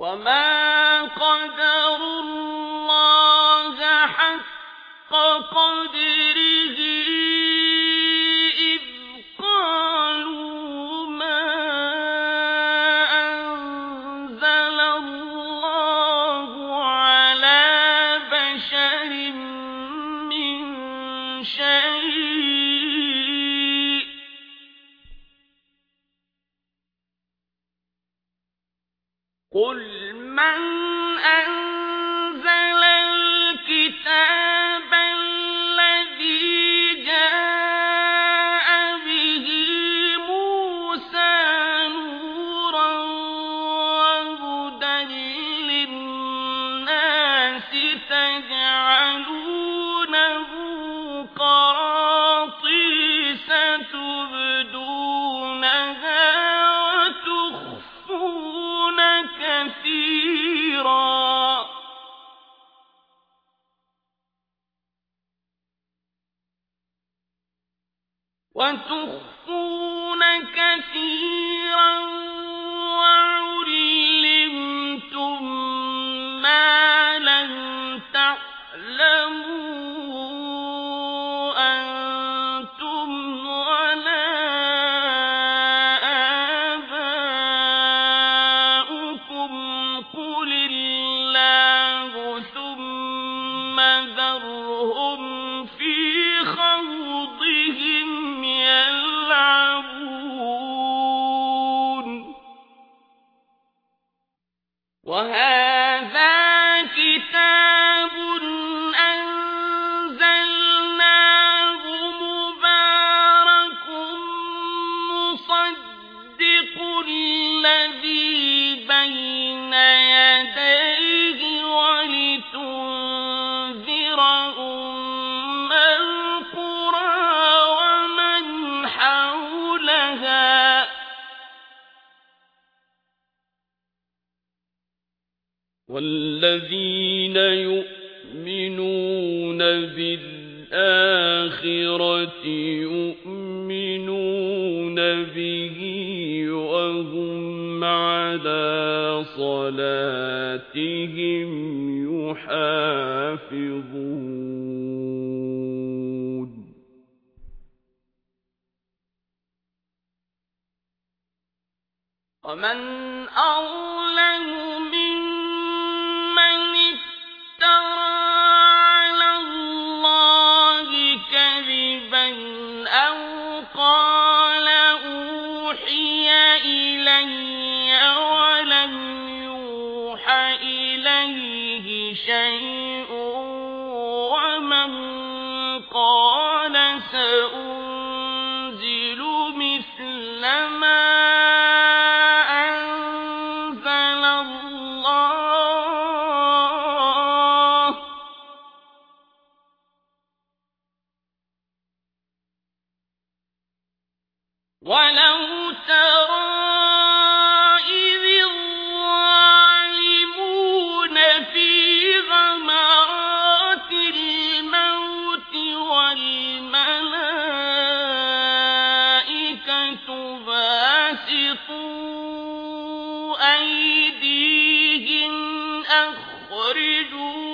وما قدر الله حق قدره قل من أن وتخفون كثيرا الله الذين يؤمنون بالآخرة يؤمنون به وهم على صلاتهم يحافظون. ومن أظلم شيء ومن قال سأنزل مثل ما أنزل الله. ولو ترى أخرجوا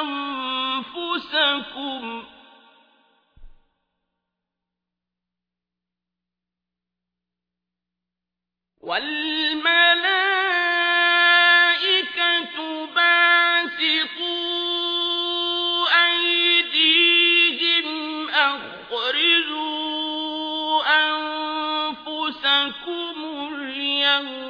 أنفسكم. والملائكة أنفسكم اليوم.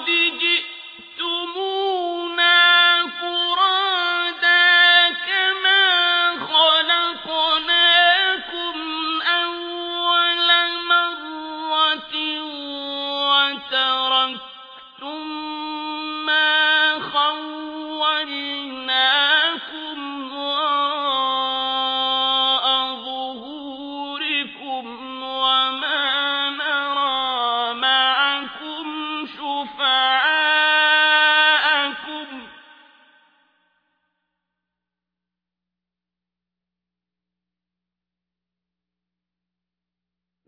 ولقد جئتمونا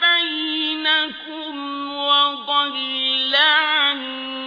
بينكم وضل عنكم